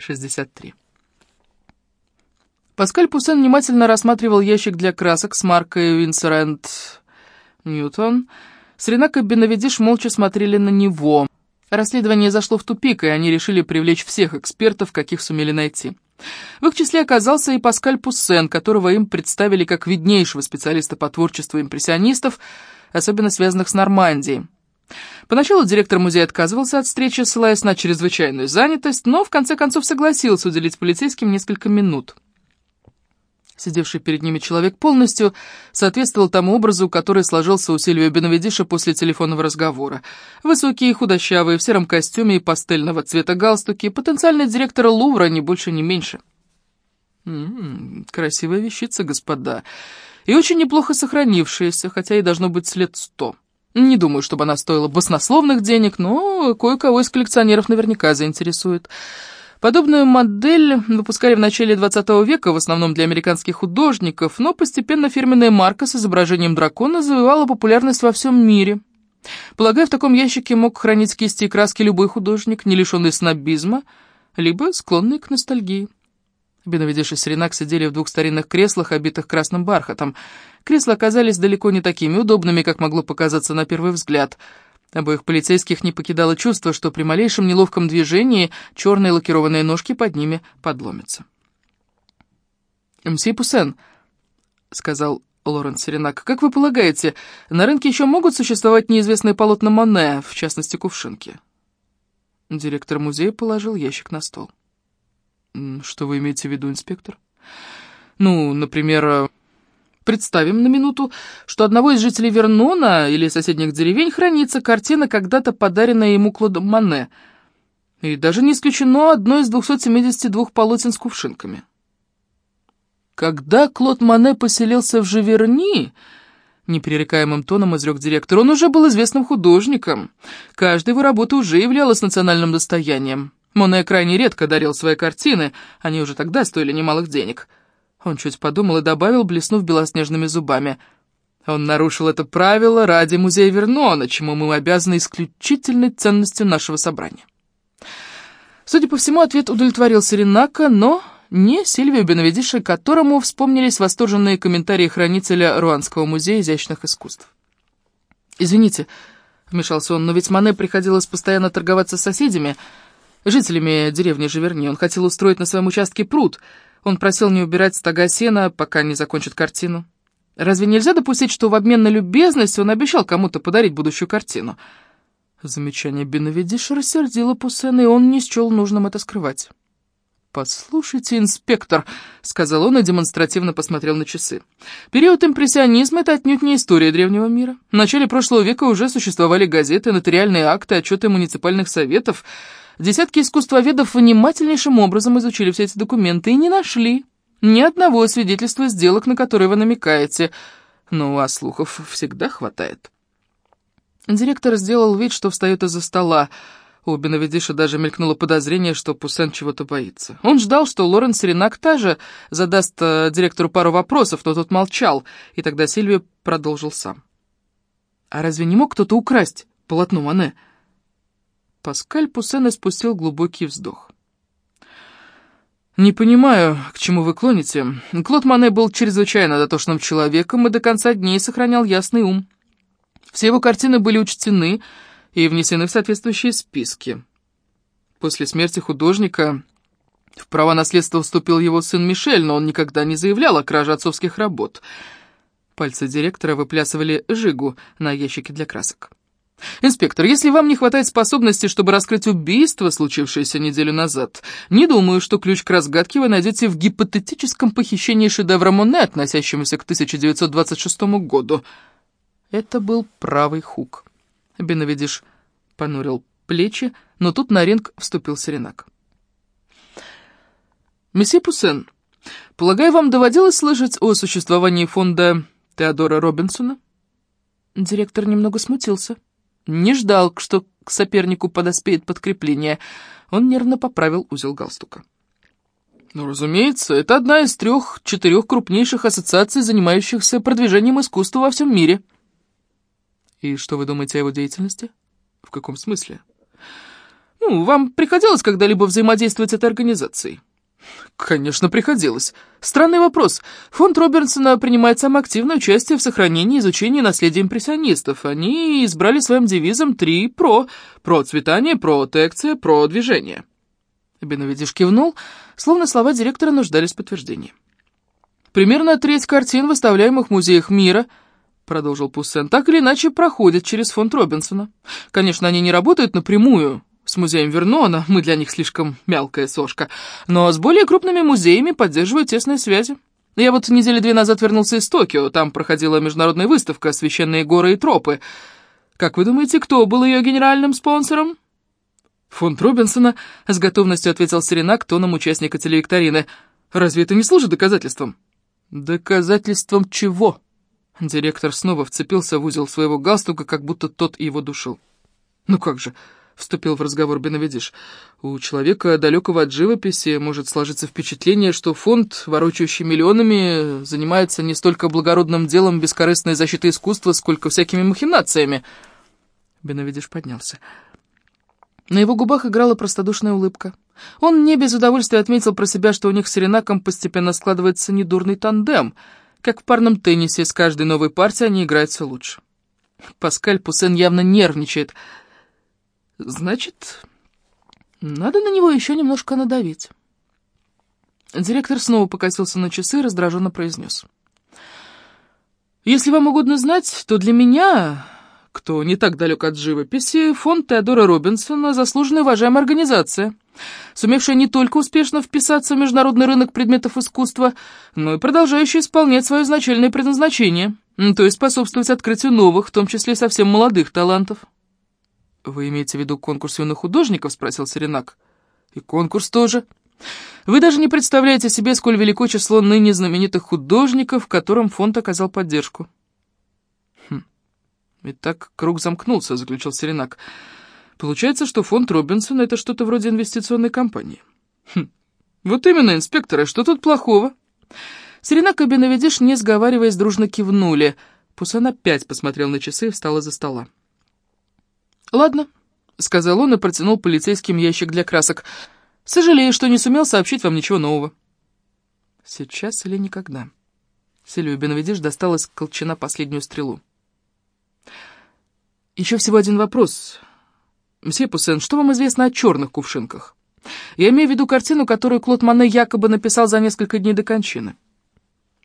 63. Паскаль Пуссен внимательно рассматривал ящик для красок с маркой Винсент Ньютон. Сренак и Бенавидиш молча смотрели на него. Расследование зашло в тупик, и они решили привлечь всех экспертов, каких сумели найти. В их числе оказался и Паскаль Пуссен, которого им представили как виднейшего специалиста по творчеству импрессионистов, особенно связанных с Нормандией. Поначалу директор музея отказывался от встречи, ссылаясь на чрезвычайную занятость, но в конце концов согласился уделить полицейским несколько минут. Сидевший перед ними человек полностью соответствовал тому образу, который сложился у Сильвио Беновидиша после телефонного разговора. Высокий и худощавый, в сером костюме и пастельного цвета галстуки, потенциальный директор Лувра, ни больше, ни меньше. М м-м, -м, красивая вещица, господа, и очень неплохо сохранившаяся, хотя и должно быть лет сто. Не думаю, чтобы она стоила баснословных денег, но кое-кого из коллекционеров наверняка заинтересует. Подобную модель выпускали в начале 20 века, в основном для американских художников, но постепенно фирменная марка с изображением дракона завоевала популярность во всем мире. Полагаю, в таком ящике мог хранить кисти и краски любой художник, не лишенный снобизма, либо склонный к ностальгии. Беновидиш и Серенак сидели в двух старинных креслах, обитых красным бархатом. Кресла оказались далеко не такими удобными, как могло показаться на первый взгляд — Обоих полицейских не покидало чувство, что при малейшем неловком движении черные лакированные ножки под ними подломятся. «Мсье Пуссен», — сказал Лоренс Серенак, — «как вы полагаете, на рынке еще могут существовать неизвестные полотна Моне, в частности, кувшинки?» Директор музея положил ящик на стол. «Что вы имеете в виду, инспектор?» «Ну, например, Представим на минуту, что одного из жителей Вернона или соседних деревень хранится картина, когда-то подаренная ему Клодом Мане. И даже не исключено одно из 272 полотен с кувшинками. Когда Клод Мане поселился в Живерни, непререкаемым тоном изрек директор, он уже был известным художником. Каждая его работа уже являлась национальным достоянием. Моне крайне редко дарил свои картины, они уже тогда стоили немалых денег — он чуть подумал и добавил, блеснув белоснежными зубами. Он нарушил это правило ради музея Вернона, чему мы обязаны исключительной ценностью нашего собрания. Судя по всему, ответ удовлетворил Серенака, но не Сильвию Беновидише, которому вспомнились восторженные комментарии хранителя Руанского музея изящных искусств. «Извините», — вмешался он, — «но ведь Мане приходилось постоянно торговаться с соседями, жителями деревни Живерни. Он хотел устроить на своем участке пруд — он просил не убирать стога сена, пока не закончит картину. Разве нельзя допустить, что в обмен на любезность он обещал кому-то подарить будущую картину? Замечание Беновидиша рассердило Пуссена, и он не счел нужным это скрывать. «Послушайте, инспектор», — сказал он и демонстративно посмотрел на часы. «Период импрессионизма — это отнюдь не история древнего мира. В начале прошлого века уже существовали газеты, нотариальные акты, отчеты муниципальных советов — Десятки искусствоведов внимательнейшим образом изучили все эти документы и не нашли ни одного свидетельства сделок, на которые вы намекаете. Ну, а слухов всегда хватает. Директор сделал вид, что встает из-за стола. У Беновидиша даже мелькнуло подозрение, что Пуссен чего-то боится. Он ждал, что Лоренс Ренак тоже задаст э, директору пару вопросов, но тот молчал, и тогда Сильвия продолжил сам. «А разве не мог кто-то украсть полотно Мане?» Паскаль Пуссен испустил глубокий вздох. «Не понимаю, к чему вы клоните. Клод Мане был чрезвычайно дотошным человеком и до конца дней сохранял ясный ум. Все его картины были учтены и внесены в соответствующие списки. После смерти художника в право наследства вступил его сын Мишель, но он никогда не заявлял о краже отцовских работ. Пальцы директора выплясывали жигу на ящике для красок. «Инспектор, если вам не хватает способности, чтобы раскрыть убийство, случившееся неделю назад, не думаю, что ключ к разгадке вы найдете в гипотетическом похищении шедевра Моне, относящемуся к 1926 году». Это был правый хук. Беновидиш понурил плечи, но тут на ринг вступил Серенак. «Месье Пуссен, полагаю, вам доводилось слышать о существовании фонда Теодора Робинсона?» Директор немного смутился. Не ждал, что к сопернику подоспеет подкрепление. Он нервно поправил узел галстука. Ну, разумеется, это одна из трех-четырех крупнейших ассоциаций, занимающихся продвижением искусства во всем мире. И что вы думаете о его деятельности? В каком смысле? Ну, вам приходилось когда-либо взаимодействовать с этой организацией? Конечно, приходилось. Странный вопрос. Фонд Робертсона принимает самое активное участие в сохранении и изучении наследия импрессионистов. Они избрали своим девизом три «про». Процветание, протекция, продвижение. Беновидиш кивнул, словно слова директора нуждались в подтверждении. «Примерно треть картин, выставляемых в музеях мира», — продолжил Пуссен, — «так или иначе проходят через фонд Робинсона. Конечно, они не работают напрямую, с музеем Вернона, мы для них слишком мелкая сошка, но с более крупными музеями поддерживают тесные связи. Я вот недели две назад вернулся из Токио, там проходила международная выставка «Священные горы и тропы». Как вы думаете, кто был ее генеральным спонсором? Фонд Робинсона с готовностью ответил Серенак тоном участника телевикторины. «Разве это не служит доказательством?» «Доказательством чего?» Директор снова вцепился в узел своего галстука, как будто тот его душил. «Ну как же, вступил в разговор Беновидиш. «У человека, далекого от живописи, может сложиться впечатление, что фонд, ворочающий миллионами, занимается не столько благородным делом бескорыстной защиты искусства, сколько всякими махинациями». Беновидиш поднялся. На его губах играла простодушная улыбка. Он не без удовольствия отметил про себя, что у них с Ренаком постепенно складывается недурный тандем. Как в парном теннисе, с каждой новой партией они играют все лучше. Паскаль Пуссен явно нервничает — Значит, надо на него еще немножко надавить. Директор снова покосился на часы и раздраженно произнес. «Если вам угодно знать, то для меня, кто не так далек от живописи, фонд Теодора Робинсона — заслуженная уважаемая организация, сумевшая не только успешно вписаться в международный рынок предметов искусства, но и продолжающая исполнять свое изначальное предназначение, то есть способствовать открытию новых, в том числе совсем молодых талантов». «Вы имеете в виду конкурс юных художников?» — спросил Серенак. «И конкурс тоже. Вы даже не представляете себе, сколь велико число ныне знаменитых художников, которым фонд оказал поддержку». «Хм. Итак, круг замкнулся», — заключил Серенак. «Получается, что фонд Робинсона — это что-то вроде инвестиционной компании». «Хм. Вот именно, инспекторы, что тут плохого?» Серенак и Беновидиш, не сговариваясь, дружно кивнули. Пусан опять посмотрел на часы и встал из-за стола. «Ладно», — сказал он и протянул полицейским ящик для красок. «Сожалею, что не сумел сообщить вам ничего нового». «Сейчас или никогда?» Сильвия Беновидиш достала из колчана последнюю стрелу. «Еще всего один вопрос. Мсье Пуссен, что вам известно о черных кувшинках? Я имею в виду картину, которую Клод Мане якобы написал за несколько дней до кончины.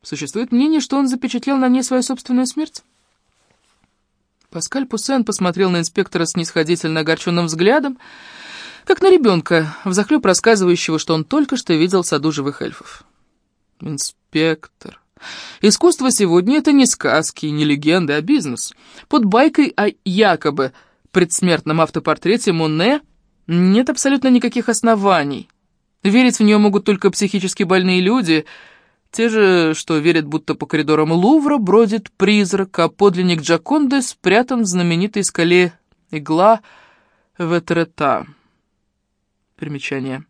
Существует мнение, что он запечатлел на ней свою собственную смерть?» Паскаль Пуссен посмотрел на инспектора с нисходительно огорченным взглядом, как на ребенка, взахлеб рассказывающего, что он только что видел в саду живых эльфов. «Инспектор, искусство сегодня — это не сказки, не легенды, а бизнес. Под байкой о якобы предсмертном автопортрете Моне нет абсолютно никаких оснований. Верить в нее могут только психически больные люди — те же, что верят, будто по коридорам Лувра бродит призрак, а подлинник Джаконды спрятан в знаменитой скале Игла Ветрета. Примечание.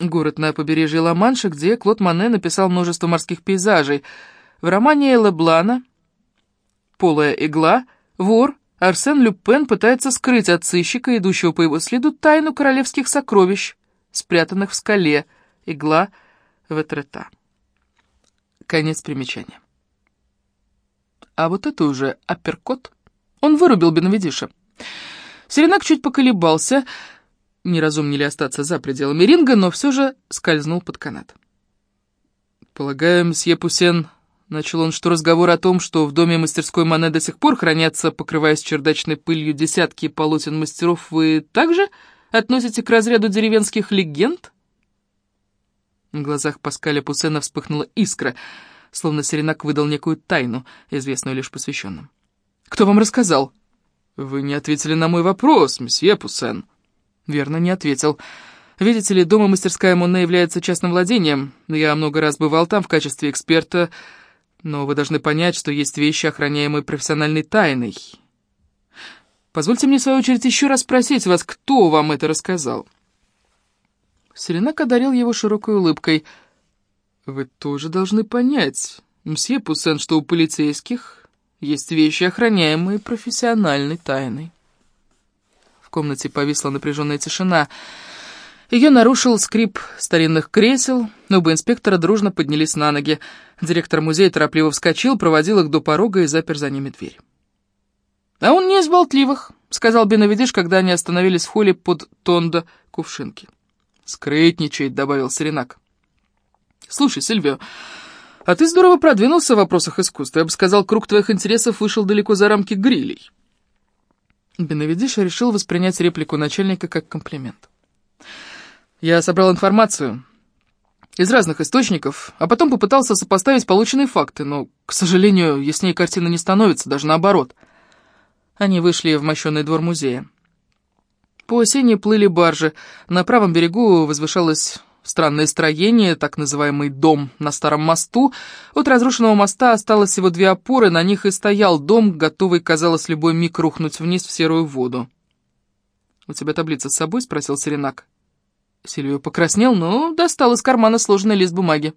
Город на побережье Ла-Манша, где Клод Мане написал множество морских пейзажей. В романе Леблана «Полая игла» вор Арсен Люпен пытается скрыть от сыщика, идущего по его следу, тайну королевских сокровищ, спрятанных в скале Игла Ветрета. Конец примечания. А вот это уже апперкот. Он вырубил Бенавидиша. Серенак чуть поколебался, неразумнее ли остаться за пределами ринга, но все же скользнул под канат. «Полагаю, мсье Пусен...» — начал он, что разговор о том, что в доме мастерской Мане до сих пор хранятся, покрываясь чердачной пылью, десятки полотен мастеров, вы также относите к разряду деревенских легенд?» В глазах Паскаля Пуссена вспыхнула искра, словно Серенак выдал некую тайну, известную лишь посвященным. «Кто вам рассказал?» «Вы не ответили на мой вопрос, месье Пуссен». «Верно, не ответил. Видите ли, дом и мастерская Монне является частным владением. Я много раз бывал там в качестве эксперта, но вы должны понять, что есть вещи, охраняемые профессиональной тайной. Позвольте мне, в свою очередь, еще раз спросить вас, кто вам это рассказал?» Селенак одарил его широкой улыбкой. «Вы тоже должны понять, мсье Пуссен, что у полицейских есть вещи, охраняемые профессиональной тайной». комнате повисла напряженная тишина. Ее нарушил скрип старинных кресел, но оба инспектора дружно поднялись на ноги. Директор музея торопливо вскочил, проводил их до порога и запер за ними дверь. «А он не из болтливых», — сказал Беновидиш, когда они остановились в холле под тондо кувшинки. «Скрытничает», — добавил Серенак. «Слушай, Сильвио, а ты здорово продвинулся в вопросах искусства. Я бы сказал, круг твоих интересов вышел далеко за рамки грилей». Беновидиш решил воспринять реплику начальника как комплимент. «Я собрал информацию из разных источников, а потом попытался сопоставить полученные факты, но, к сожалению, яснее картина не становится, даже наоборот». Они вышли в мощенный двор музея. По осени плыли баржи. На правом берегу возвышалось странное строение, так называемый дом на старом мосту. От разрушенного моста осталось всего две опоры, на них и стоял дом, готовый, казалось, любой миг рухнуть вниз в серую воду. «У тебя таблица с собой?» — спросил Серенак. Сильвио покраснел, но достал из кармана сложенный лист бумаги.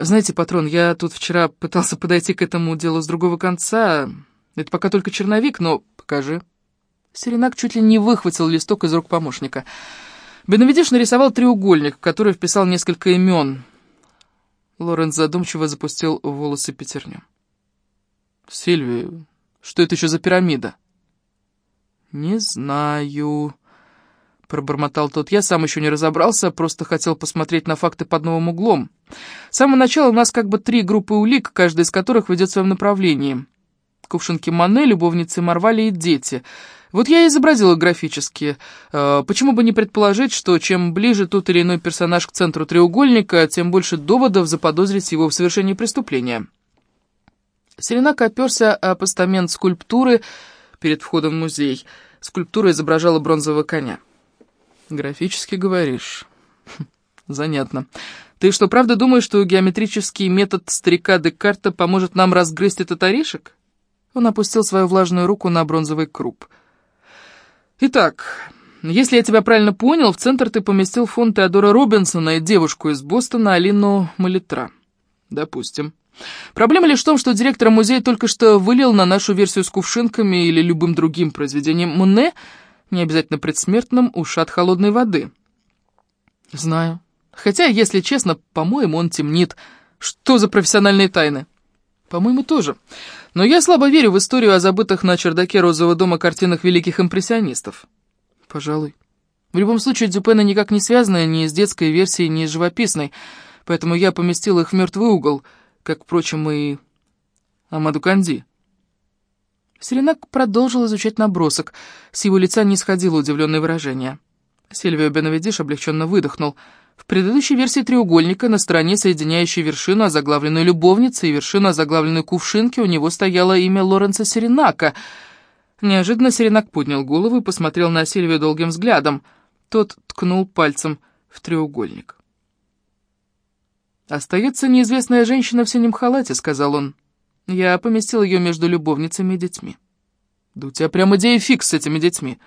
«Знаете, патрон, я тут вчера пытался подойти к этому делу с другого конца. Это пока только черновик, но покажи». Серенак чуть ли не выхватил листок из рук помощника. Бенавидиш нарисовал треугольник, в который вписал несколько имен. Лоренс задумчиво запустил волосы пятерню. «Сильвия, что это еще за пирамида?» «Не знаю», — пробормотал тот. «Я сам еще не разобрался, просто хотел посмотреть на факты под новым углом. С самого начала у нас как бы три группы улик, каждая из которых ведет в своем направлении. Кувшинки Мане, любовницы Марвали и дети — вот я и изобразила графически. Э, почему бы не предположить, что чем ближе тот или иной персонаж к центру треугольника, тем больше доводов заподозрить его в совершении преступления. Серенак оперся о постамент скульптуры перед входом в музей. Скульптура изображала бронзового коня. «Графически говоришь. Занятно. Ты что, правда думаешь, что геометрический метод старика Декарта поможет нам разгрызть этот орешек?» Он опустил свою влажную руку на бронзовый круп. Итак, если я тебя правильно понял, в центр ты поместил фонд Теодора Робинсона и девушку из Бостона Алину Малитра. Допустим. Проблема лишь в том, что директор музея только что вылил на нашу версию с кувшинками или любым другим произведением Муне, не обязательно предсмертным, ушат холодной воды. Знаю. Хотя, если честно, по-моему, он темнит. Что за профессиональные тайны? По-моему, тоже. Но я слабо верю в историю о забытых на чердаке розового дома картинах великих импрессионистов. Пожалуй. В любом случае, Дюпена никак не связаны ни с детской версией, ни с живописной, поэтому я поместил их в мертвый угол, как, впрочем, и Амаду Канди. Селенак продолжил изучать набросок. С его лица не сходило удивленное выражение. Сильвио Беновидиш облегченно выдохнул — в предыдущей версии треугольника на стороне, соединяющей вершину озаглавленной любовницы и вершину озаглавленной кувшинки, у него стояло имя Лоренца Серенака. Неожиданно Серенак поднял голову и посмотрел на Сильвию долгим взглядом. Тот ткнул пальцем в треугольник. «Остается неизвестная женщина в синем халате», — сказал он. «Я поместил ее между любовницами и детьми». «Да у тебя прям идея фикс с этими детьми.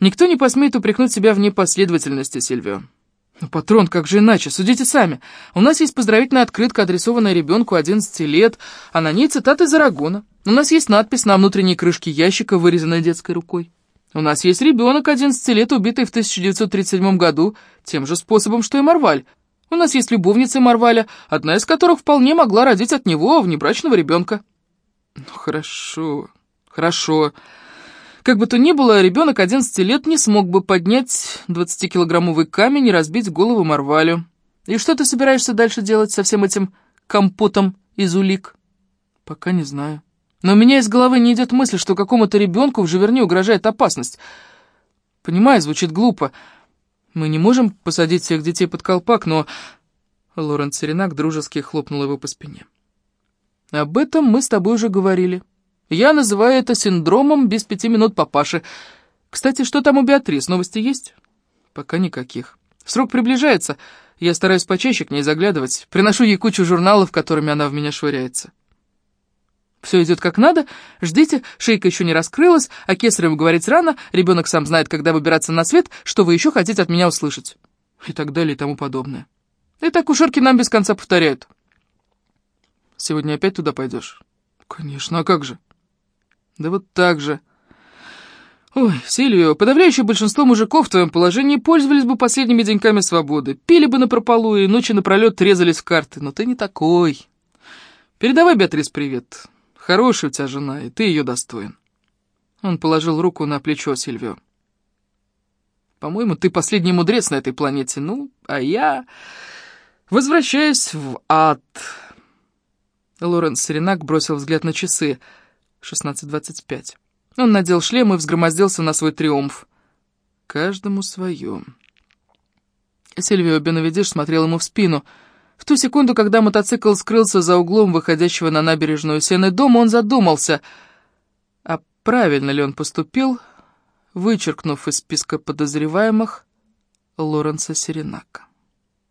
Никто не посмеет упрекнуть себя в непоследовательности, Сильвио». «Ну, патрон, как же иначе? Судите сами. У нас есть поздравительная открытка, адресованная ребенку 11 лет, а на ней цитаты из Арагона. У нас есть надпись на внутренней крышке ящика, вырезанная детской рукой. У нас есть ребенок 11 лет, убитый в 1937 году тем же способом, что и Марваль. У нас есть любовница Марваля, одна из которых вполне могла родить от него внебрачного ребенка». «Ну, хорошо, хорошо». Как бы то ни было, ребенок 11 лет не смог бы поднять 20-килограммовый камень и разбить голову Марвалю. И что ты собираешься дальше делать со всем этим компотом из улик? Пока не знаю. Но у меня из головы не идет мысль, что какому-то ребенку в Живерне угрожает опасность. Понимаю, звучит глупо. Мы не можем посадить всех детей под колпак, но... Лоренц Серенак дружески хлопнул его по спине. Об этом мы с тобой уже говорили. Я называю это синдромом без пяти минут папаши. Кстати, что там у Беатрис? Новости есть? Пока никаких. Срок приближается. Я стараюсь почаще к ней заглядывать. Приношу ей кучу журналов, которыми она в меня швыряется. Все идет как надо, ждите, шейка еще не раскрылась, а кесареву говорить рано, ребенок сам знает, когда выбираться на свет, что вы еще хотите от меня услышать. И так далее и тому подобное. Это акушерки нам без конца повторяют. Сегодня опять туда пойдешь? Конечно, а как же? Да вот так же. Ой, Сильвио, подавляющее большинство мужиков в твоем положении пользовались бы последними деньками свободы, пили бы напропалу и ночи напролет трезались в карты, но ты не такой. Передавай Беатрис привет. Хорошая у тебя жена, и ты ее достоин. Он положил руку на плечо Сильвио. По-моему, ты последний мудрец на этой планете, ну, а я возвращаюсь в ад. Лоренс Серенак бросил взгляд на часы. 16.25. Он надел шлем и взгромоздился на свой триумф. Каждому свое. Сильвио Беновидиш смотрел ему в спину. В ту секунду, когда мотоцикл скрылся за углом выходящего на набережную сены дома, он задумался, а правильно ли он поступил, вычеркнув из списка подозреваемых Лоренса Серенака.